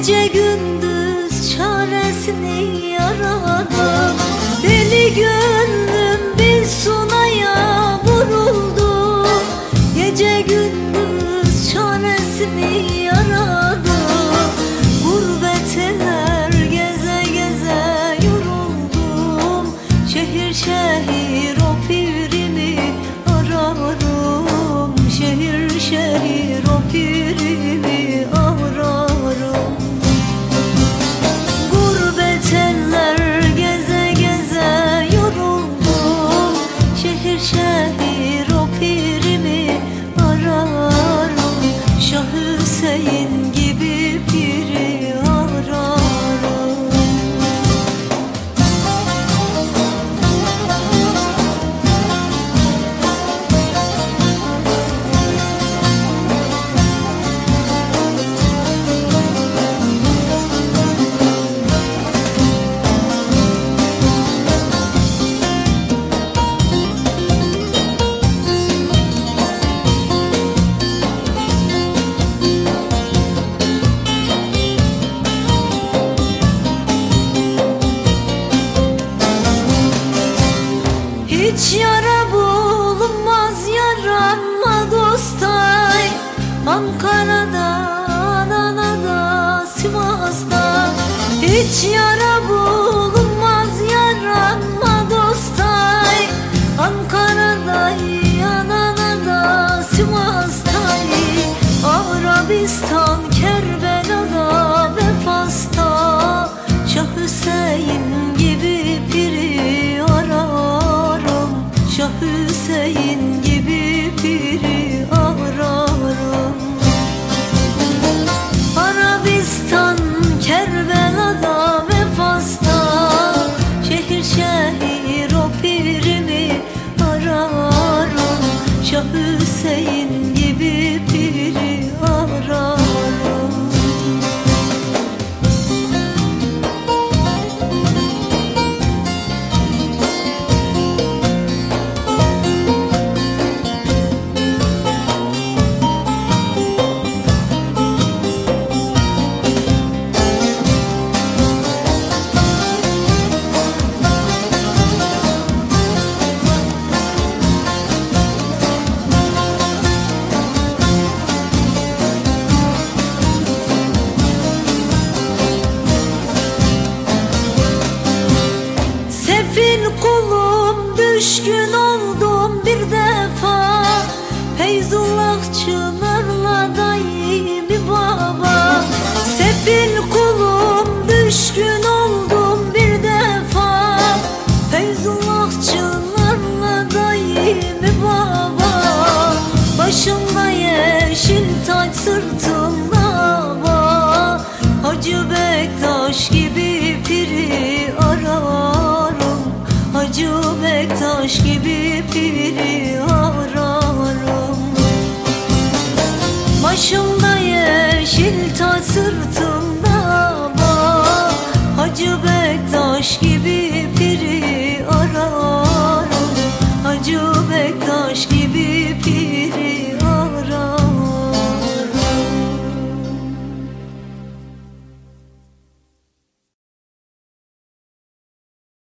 Gece gündüz çaresini aradım Deli gönlüm bir sunaya vuruldu. Gece gündüz çaresini aradım Gurbet eller geze geze yoruldum. Şehir şehir o pirimi Ankara'da, Adana'da, Sivas'ta Hiç yara bulunmaz yaranma dostay. Ankara'da, Adana'da, Sivas'ta Arabistan, Kerbela'da ve Fas'ta Şah Hüseyin gibi biri ararım Şah Hüseyin gibi biri Hüseyin gibi Biz ulaşır